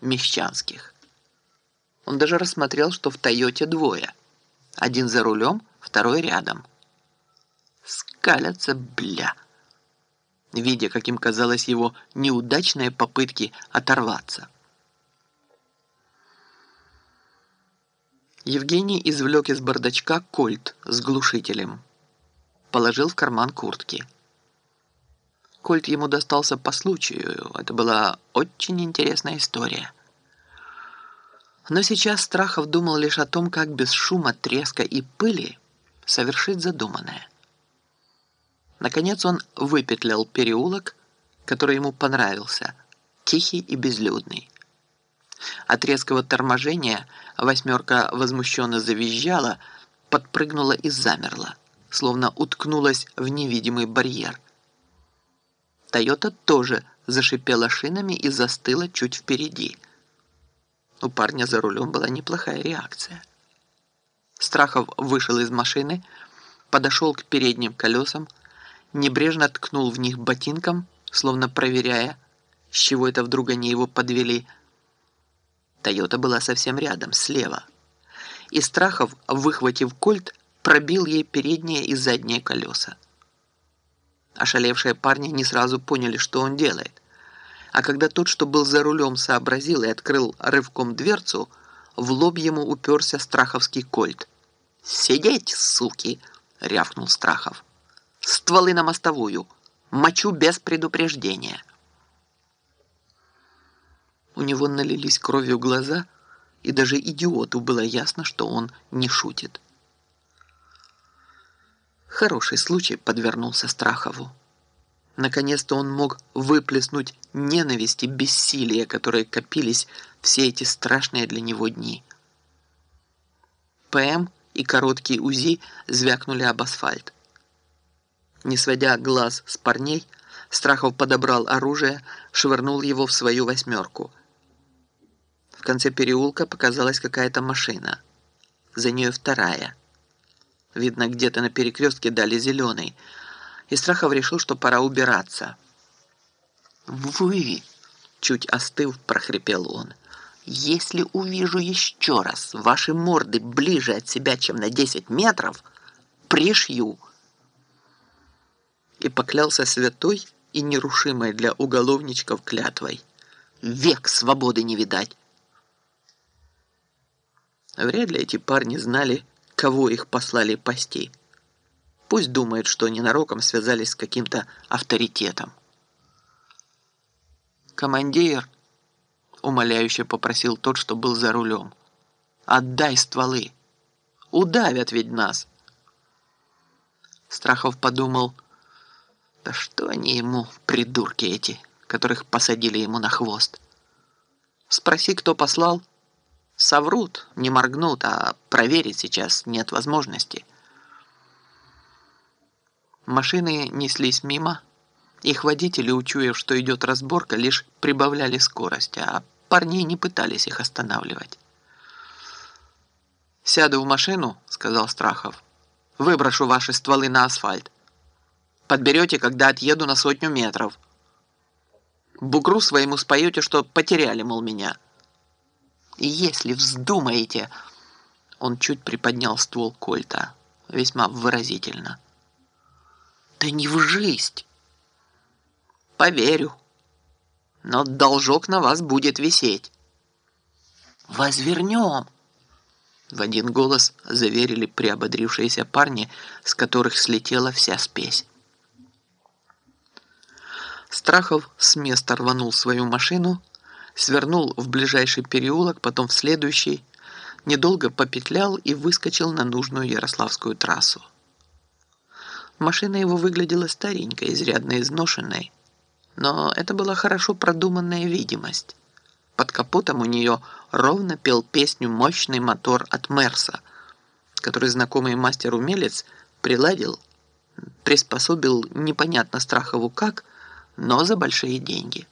Мещанских. Он даже рассмотрел, что в «Тойоте» двое. Один за рулем, второй рядом. Скалятся, бля. Видя, каким казалось его неудачные попытки оторваться. Евгений извлек из бардачка кольт с глушителем. Положил в карман куртки. Кольт ему достался по случаю. Это была очень интересная история. Но сейчас Страхов думал лишь о том, как без шума, треска и пыли совершить задуманное. Наконец он выпетлял переулок, который ему понравился, тихий и безлюдный. От резкого торможения восьмерка возмущенно завизжала, подпрыгнула и замерла, словно уткнулась в невидимый барьер. «Тойота» тоже зашипела шинами и застыла чуть впереди. У парня за рулем была неплохая реакция. Страхов вышел из машины, подошел к передним колесам, небрежно ткнул в них ботинком, словно проверяя, с чего это вдруг они его подвели – Тойота была совсем рядом, слева. И Страхов, выхватив кольт, пробил ей передние и задние колеса. Ошалевшие парни не сразу поняли, что он делает. А когда тот, что был за рулем, сообразил и открыл рывком дверцу, в лоб ему уперся страховский кольт. «Сидеть, суки!» — рявкнул Страхов. «Стволы на мостовую! Мочу без предупреждения!» У него налились кровью глаза, и даже идиоту было ясно, что он не шутит. Хороший случай подвернулся Страхову. Наконец-то он мог выплеснуть ненависть и бессилие, которые копились все эти страшные для него дни. ПМ и короткий УЗИ звякнули об асфальт. Не сводя глаз с парней, Страхов подобрал оружие, швырнул его в свою восьмерку – в конце переулка показалась какая-то машина. За нее вторая. Видно, где-то на перекрестке дали зеленый. И Страхов решил, что пора убираться. «Вы!» — чуть остыв, прохрипел он. «Если увижу еще раз ваши морды ближе от себя, чем на 10 метров, пришью!» И поклялся святой и нерушимой для уголовничков клятвой. «Век свободы не видать!» Вряд ли эти парни знали, кого их послали пасти. Пусть думают, что ненароком связались с каким-то авторитетом. «Командир!» — умоляюще попросил тот, что был за рулем. «Отдай стволы! Удавят ведь нас!» Страхов подумал, да что они ему, придурки эти, которых посадили ему на хвост. Спроси, кто послал — Соврут, не моргнут, а проверить сейчас нет возможности. Машины неслись мимо. Их водители, учуяв, что идет разборка, лишь прибавляли скорость, а парней не пытались их останавливать. «Сяду в машину», — сказал Страхов. «Выброшу ваши стволы на асфальт. Подберете, когда отъеду на сотню метров. Бугру своему споете, что потеряли, мол, меня». Если вздумаете...» Он чуть приподнял ствол кольта, весьма выразительно. «Да не в жизнь!» «Поверю. Но должок на вас будет висеть». «Возвернем!» В один голос заверили приободрившиеся парни, с которых слетела вся спесь. Страхов с места рванул свою машину свернул в ближайший переулок, потом в следующий, недолго попетлял и выскочил на нужную Ярославскую трассу. Машина его выглядела старенькой, изрядно изношенной, но это была хорошо продуманная видимость. Под капотом у нее ровно пел песню мощный мотор от Мерса, который знакомый мастер-умелец приладил, приспособил непонятно Страхову как, но за большие деньги.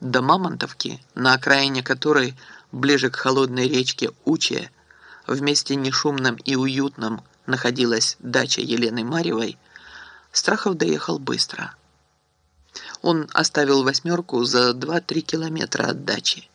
До Мамонтовки, на окраине которой, ближе к холодной речке Уче, в месте нешумном и уютном находилась дача Елены Марьевой, Страхов доехал быстро. Он оставил восьмерку за 2-3 километра от дачи.